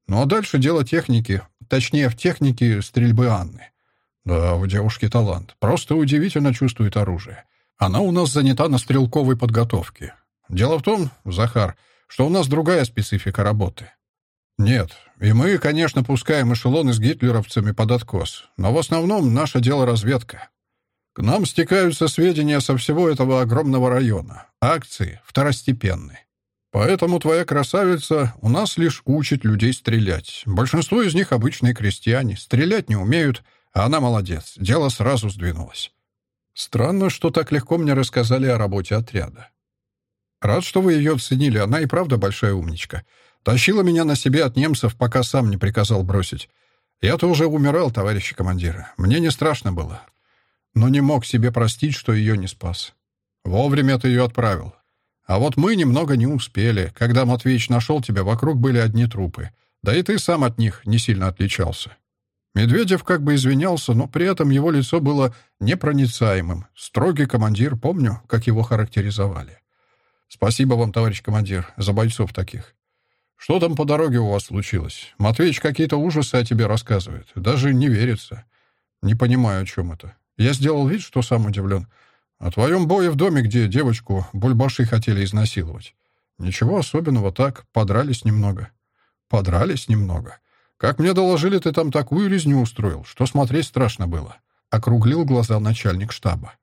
Ну а дальше дело техники, точнее, в технике стрельбы Анны. Да, у девушки талант. Просто удивительно чувствует оружие. Она у нас занята на стрелковой подготовке. Дело в том, Захар, что у нас другая специфика работы. Нет, и мы, конечно, пускаем эшелоны с гитлеровцами под откос, но в основном наше дело разведка. К нам стекаются сведения со всего этого огромного района. Акции второстепенны. Поэтому твоя красавица у нас лишь учит людей стрелять. Большинство из них обычные крестьяне, стрелять не умеют, а она молодец, дело сразу сдвинулось. Странно, что так легко мне рассказали о работе отряда. Рад, что вы ее оценили, она и правда большая умничка. Тащила меня на себе от немцев, пока сам не приказал бросить. Я-то уже умирал, товарищи командиры. Мне не страшно было. Но не мог себе простить, что ее не спас. Вовремя ты ее отправил. А вот мы немного не успели. Когда Матвеич нашел тебя, вокруг были одни трупы. Да и ты сам от них не сильно отличался. Медведев как бы извинялся, но при этом его лицо было непроницаемым. Строгий командир, помню, как его характеризовали. Спасибо вам, товарищ командир, за бойцов таких. Что там по дороге у вас случилось? Матвеич какие-то ужасы о тебе рассказывает. Даже не верится. Не понимаю, о чем это. Я сделал вид, что сам удивлен. О твоем бое в доме, где девочку бульбаши хотели изнасиловать. Ничего особенного, так, подрались немного. Подрались немного. Как мне доложили, ты там такую резню устроил, что смотреть страшно было. Округлил глаза начальник штаба.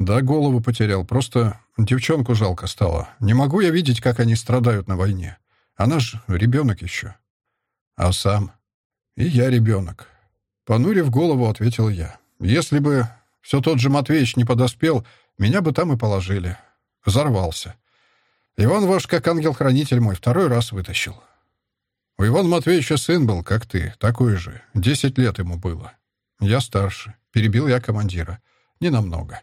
Да, голову потерял, просто девчонку жалко стало. Не могу я видеть, как они страдают на войне. Она ж ребенок еще. А сам? И я ребенок. Понурив голову, ответил я. Если бы все тот же Матвеич не подоспел, меня бы там и положили. Взорвался. Иван ваш, как ангел-хранитель мой, второй раз вытащил. У Ивана Матвеевича сын был, как ты, такой же. Десять лет ему было. Я старше. Перебил я командира. Не намного.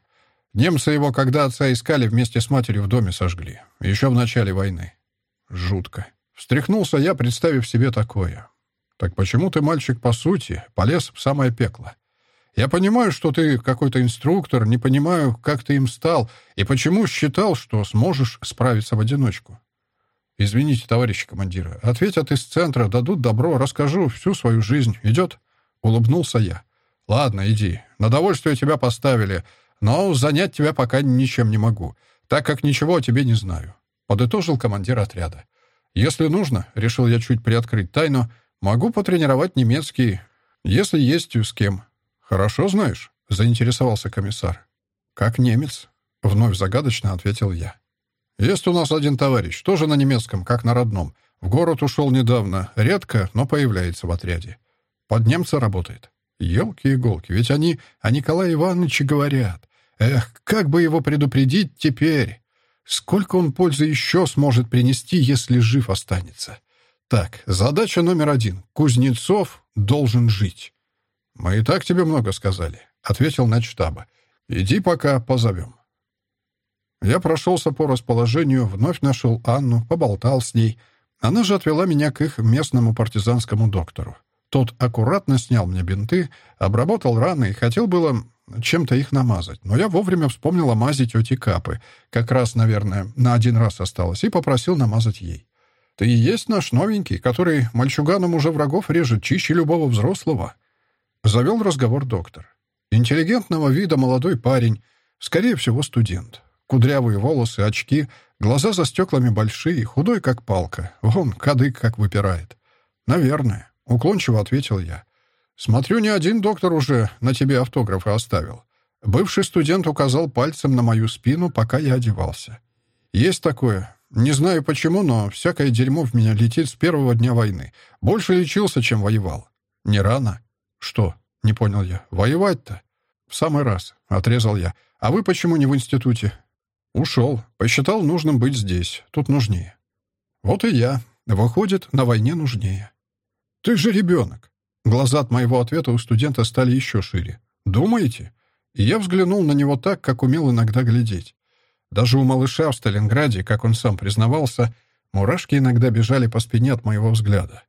Немцы его, когда отца искали, вместе с матерью в доме сожгли. Еще в начале войны. Жутко. Встряхнулся я, представив себе такое. Так почему ты, мальчик, по сути, полез в самое пекло? Я понимаю, что ты какой-то инструктор, не понимаю, как ты им стал и почему считал, что сможешь справиться в одиночку. Извините, товарищи командиры, ответят из центра, дадут добро, расскажу всю свою жизнь. Идет? Улыбнулся я. Ладно, иди. На довольствие тебя поставили, но занять тебя пока ничем не могу, так как ничего о тебе не знаю. Подытожил командир отряда. Если нужно, решил я чуть приоткрыть тайну, могу потренировать немецкий, если есть с кем. «Хорошо знаешь?» — заинтересовался комиссар. «Как немец?» — вновь загадочно ответил я. «Есть у нас один товарищ, тоже на немецком, как на родном. В город ушел недавно, редко, но появляется в отряде. Под немца работает. Елки-иголки, ведь они о Николае Ивановиче говорят. Эх, как бы его предупредить теперь? Сколько он пользы еще сможет принести, если жив останется? Так, задача номер один. Кузнецов должен жить. «Мы и так тебе много сказали», — ответил начштаба. «Иди пока позовем». Я прошелся по расположению, вновь нашел Анну, поболтал с ней. Она же отвела меня к их местному партизанскому доктору. Тот аккуратно снял мне бинты, обработал раны и хотел было чем-то их намазать. Но я вовремя вспомнил о мазе тети Капы. Как раз, наверное, на один раз осталось. И попросил намазать ей. «Ты и есть наш новенький, который мальчуганом уже врагов режет чище любого взрослого?» Завел разговор доктор. Интеллигентного вида молодой парень, скорее всего, студент. Кудрявые волосы, очки, глаза за стеклами большие, худой, как палка. Вон, кадык как выпирает. «Наверное», — уклончиво ответил я. «Смотрю, не один доктор уже на тебе автографы оставил». Бывший студент указал пальцем на мою спину, пока я одевался. «Есть такое. Не знаю почему, но всякое дерьмо в меня летит с первого дня войны. Больше лечился, чем воевал. Не рано?» «Что?» — не понял я. «Воевать-то?» «В самый раз», — отрезал я. «А вы почему не в институте?» «Ушел. Посчитал нужным быть здесь. Тут нужнее». «Вот и я. Выходит, на войне нужнее». «Ты же ребенок. Глаза от моего ответа у студента стали еще шире. «Думаете?» И я взглянул на него так, как умел иногда глядеть. Даже у малыша в Сталинграде, как он сам признавался, мурашки иногда бежали по спине от моего взгляда.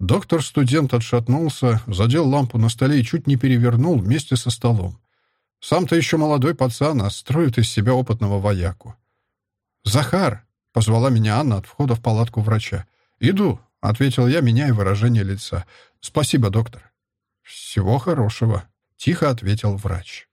Доктор-студент отшатнулся, задел лампу на столе и чуть не перевернул вместе со столом. Сам-то еще молодой пацан, а строит из себя опытного вояку. «Захар!» — позвала меня Анна от входа в палатку врача. «Иду», — ответил я, меняя выражение лица. «Спасибо, доктор». «Всего хорошего», — тихо ответил врач.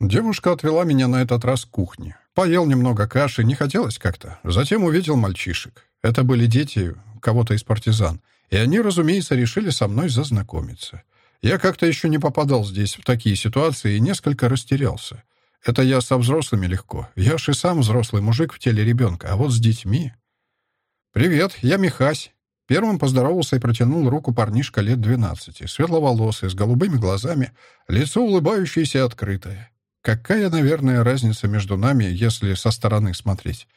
Девушка отвела меня на этот раз к кухне. Поел немного каши, не хотелось как-то. Затем увидел мальчишек. Это были дети кого-то из партизан. И они, разумеется, решили со мной зазнакомиться. Я как-то еще не попадал здесь в такие ситуации и несколько растерялся. Это я со взрослыми легко. Я же сам взрослый мужик в теле ребенка, а вот с детьми... «Привет, я Михась», Первым поздоровался и протянул руку парнишка лет двенадцати, светловолосый, с голубыми глазами, лицо улыбающееся и открытое. Какая, наверное, разница между нами, если со стороны смотреть?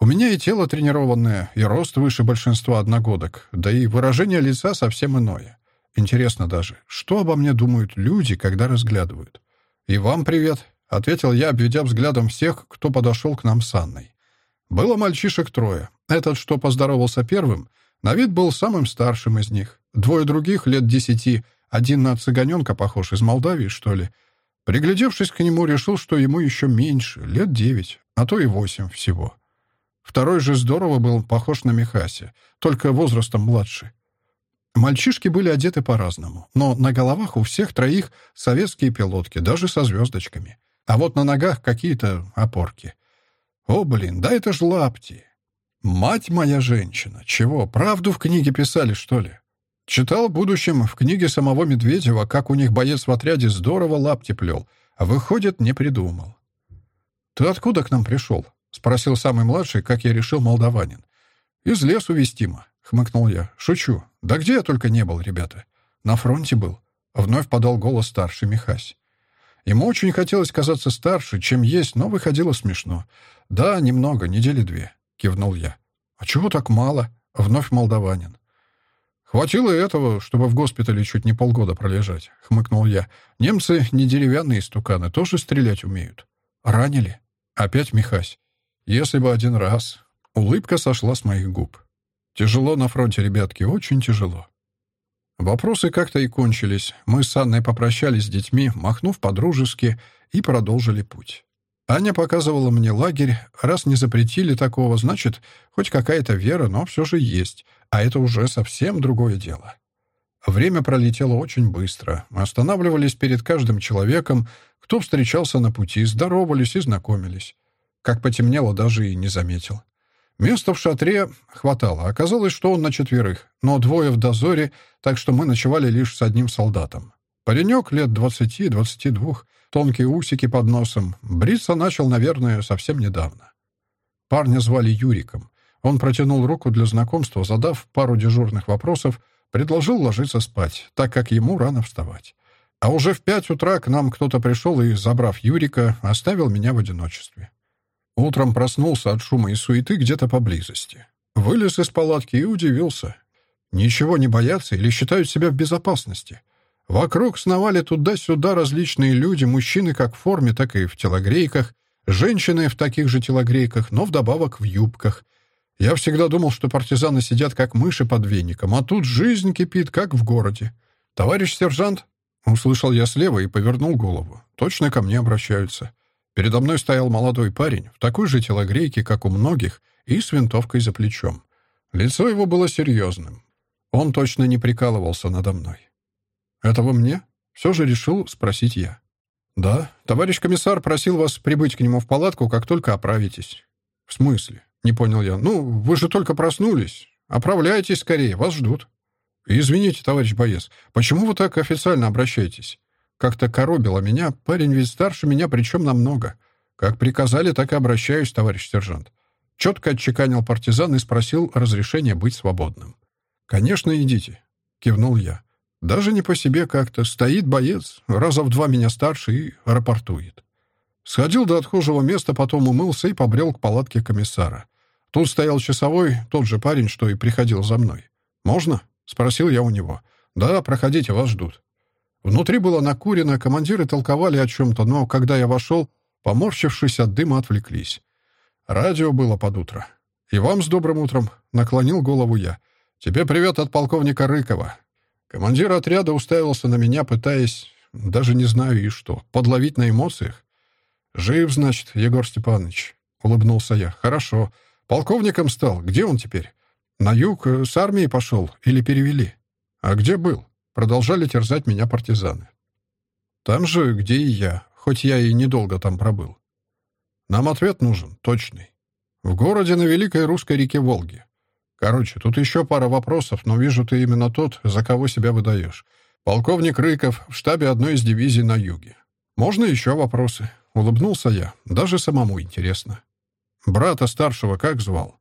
У меня и тело тренированное, и рост выше большинства одногодок, да и выражение лица совсем иное. Интересно даже, что обо мне думают люди, когда разглядывают? «И вам привет», — ответил я, обведя взглядом всех, кто подошел к нам с Анной. Было мальчишек трое. Этот, что поздоровался первым, на вид был самым старшим из них. Двое других, лет десяти, один на цыганенка похож, из Молдавии, что ли. Приглядевшись к нему, решил, что ему еще меньше, лет девять, а то и восемь всего. Второй же здорово был похож на Михаси, только возрастом младше. Мальчишки были одеты по-разному, но на головах у всех троих советские пилотки, даже со звездочками. А вот на ногах какие-то опорки. О, блин, да это ж лапти. Мать моя женщина! Чего, правду в книге писали, что ли? Читал в будущем в книге самого Медведева, как у них боец в отряде здорово лапти плел, а выходит, не придумал. «Ты откуда к нам пришел?» — спросил самый младший, как я решил, молдаванин. «Из лесу вестимо», — хмыкнул я. «Шучу. Да где я только не был, ребята. На фронте был». Вновь подал голос старший Михась. Ему очень хотелось казаться старше, чем есть, но выходило смешно. «Да, немного, недели две. — кивнул я. «А чего так мало?» — вновь молдаванин. «Хватило этого, чтобы в госпитале чуть не полгода пролежать», — хмыкнул я. «Немцы не деревянные стуканы, тоже стрелять умеют». «Ранили?» Опять Михась. «Если бы один раз». Улыбка сошла с моих губ. «Тяжело на фронте, ребятки, очень тяжело». Вопросы как-то и кончились. Мы с Анной попрощались с детьми, махнув по-дружески, и продолжили путь. Аня показывала мне лагерь. Раз не запретили такого, значит, хоть какая-то вера, но все же есть. А это уже совсем другое дело. Время пролетело очень быстро. Мы останавливались перед каждым человеком, кто встречался на пути, здоровались и знакомились. Как потемнело, даже и не заметил. Места в шатре хватало. Оказалось, что он на четверых, но двое в дозоре, так что мы ночевали лишь с одним солдатом. Паренек лет двадцати-двадцати двух — тонкие усики под носом. Бриться начал, наверное, совсем недавно. Парня звали Юриком. Он протянул руку для знакомства, задав пару дежурных вопросов, предложил ложиться спать, так как ему рано вставать. А уже в пять утра к нам кто-то пришел и, забрав Юрика, оставил меня в одиночестве. Утром проснулся от шума и суеты где-то поблизости. Вылез из палатки и удивился. Ничего не боятся или считают себя в безопасности. Вокруг сновали туда-сюда различные люди, мужчины как в форме, так и в телогрейках, женщины в таких же телогрейках, но вдобавок в юбках. Я всегда думал, что партизаны сидят как мыши под веником, а тут жизнь кипит, как в городе. «Товарищ сержант!» Услышал я слева и повернул голову. Точно ко мне обращаются. Передо мной стоял молодой парень, в такой же телогрейке, как у многих, и с винтовкой за плечом. Лицо его было серьезным. Он точно не прикалывался надо мной. «Это вы мне?» — все же решил спросить я. «Да, товарищ комиссар просил вас прибыть к нему в палатку, как только оправитесь». «В смысле?» — не понял я. «Ну, вы же только проснулись. Оправляйтесь скорее, вас ждут». «Извините, товарищ боец, почему вы так официально обращаетесь?» Как-то коробило меня, парень ведь старше меня, причем намного. Как приказали, так и обращаюсь, товарищ сержант. Четко отчеканил партизан и спросил разрешения быть свободным. «Конечно, идите», — кивнул я. Даже не по себе как-то. Стоит боец, раза в два меня старше, и рапортует. Сходил до отхожего места, потом умылся и побрел к палатке комиссара. Тут стоял часовой, тот же парень, что и приходил за мной. «Можно?» — спросил я у него. «Да, проходите, вас ждут». Внутри было накурено, командиры толковали о чем-то, но когда я вошел, поморщившись от дыма, отвлеклись. Радио было под утро. «И вам с добрым утром», — наклонил голову я. «Тебе привет от полковника Рыкова. Командир отряда уставился на меня, пытаясь, даже не знаю и что, подловить на эмоциях. «Жив, значит, Егор Степанович», — улыбнулся я. «Хорошо. Полковником стал. Где он теперь? На юг э, с армией пошел или перевели? А где был?» Продолжали терзать меня партизаны. «Там же, где и я, хоть я и недолго там пробыл. Нам ответ нужен, точный. В городе на Великой Русской реке Волги. Короче, тут еще пара вопросов, но вижу, ты именно тот, за кого себя выдаешь. Полковник Рыков в штабе одной из дивизий на юге. Можно еще вопросы? Улыбнулся я. Даже самому интересно. Брата старшего как звал?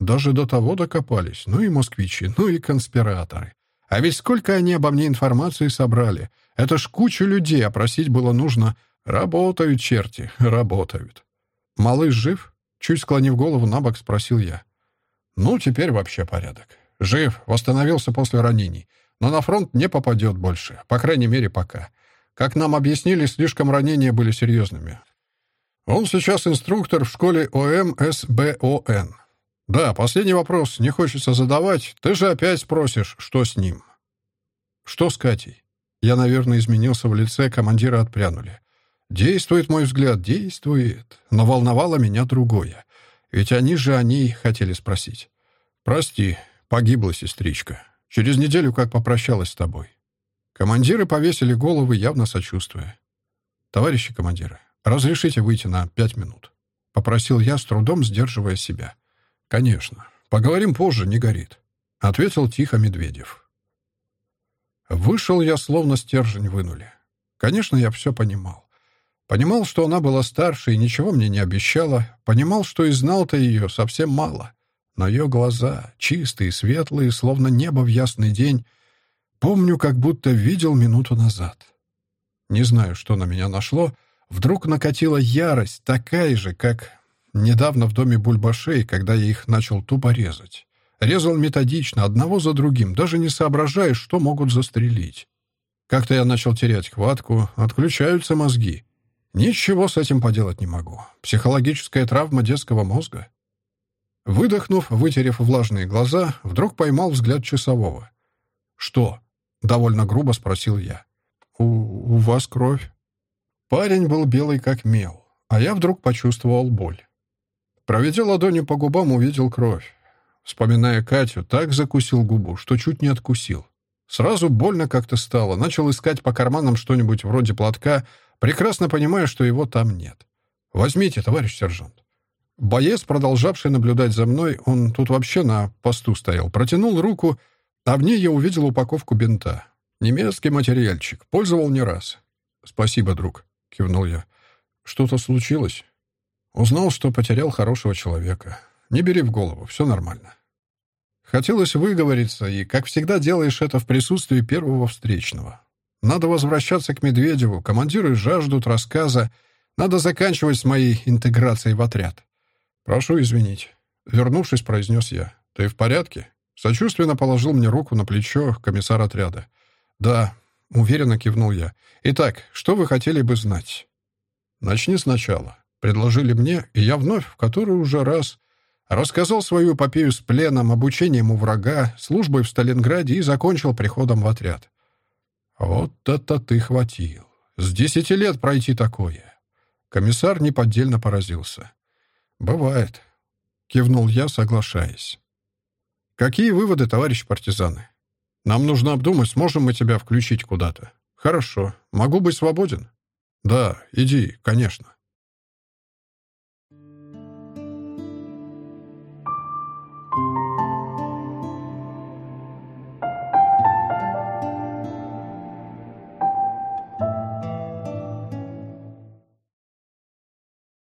Даже до того докопались. Ну и москвичи, ну и конспираторы. А ведь сколько они обо мне информации собрали. Это ж куча людей, опросить было нужно. Работают черти, работают. Малыш жив? Чуть склонив голову на бок, спросил я. Ну, теперь вообще порядок. Жив, восстановился после ранений. Но на фронт не попадет больше, по крайней мере, пока. Как нам объяснили, слишком ранения были серьезными. Он сейчас инструктор в школе ОМСБОН. Да, последний вопрос не хочется задавать. Ты же опять спросишь, что с ним. Что с Катей? Я, наверное, изменился в лице, командира отпрянули. Действует мой взгляд, действует. Но волновало меня другое. Ведь они же о ней хотели спросить. «Прости, погибла сестричка. Через неделю как попрощалась с тобой». Командиры повесили головы, явно сочувствуя. «Товарищи командиры, разрешите выйти на пять минут?» — попросил я, с трудом сдерживая себя. «Конечно. Поговорим позже, не горит», — ответил тихо Медведев. Вышел я, словно стержень вынули. Конечно, я все понимал. Понимал, что она была старше и ничего мне не обещала. Понимал, что и знал-то ее совсем мало. Но ее глаза, чистые, светлые, словно небо в ясный день, помню, как будто видел минуту назад. Не знаю, что на меня нашло. Вдруг накатила ярость, такая же, как недавно в доме Бульбашей, когда я их начал тупо резать. Резал методично, одного за другим, даже не соображая, что могут застрелить. Как-то я начал терять хватку, отключаются мозги. Ничего с этим поделать не могу. Психологическая травма детского мозга. Выдохнув, вытерев влажные глаза, вдруг поймал взгляд часового. «Что?» — довольно грубо спросил я. «У, у вас кровь?» Парень был белый как мел, а я вдруг почувствовал боль. Проведя ладонью по губам, увидел кровь. Вспоминая Катю, так закусил губу, что чуть не откусил. Сразу больно как-то стало. Начал искать по карманам что-нибудь вроде платка, прекрасно понимая, что его там нет. «Возьмите, товарищ сержант». Боец, продолжавший наблюдать за мной, он тут вообще на посту стоял, протянул руку, а в ней я увидел упаковку бинта. Немецкий материальчик. Пользовал не раз. «Спасибо, друг», — кивнул я. «Что-то случилось?» Узнал, что потерял хорошего человека. Не бери в голову, все нормально. Хотелось выговориться, и, как всегда, делаешь это в присутствии первого встречного. Надо возвращаться к Медведеву, командиры жаждут рассказа. Надо заканчивать с моей интеграцией в отряд. Прошу извинить. Вернувшись, произнес я. Ты в порядке? Сочувственно положил мне руку на плечо комиссар отряда. Да, уверенно кивнул я. Итак, что вы хотели бы знать? Начни сначала. Предложили мне, и я вновь, в который уже раз, Рассказал свою эпопею с пленом, обучением у врага, службой в Сталинграде и закончил приходом в отряд. Вот это ты хватил. С десяти лет пройти такое. Комиссар неподдельно поразился. «Бывает», — кивнул я, соглашаясь. «Какие выводы, товарищ партизаны? Нам нужно обдумать, сможем мы тебя включить куда-то. Хорошо. Могу быть свободен?» «Да, иди, конечно».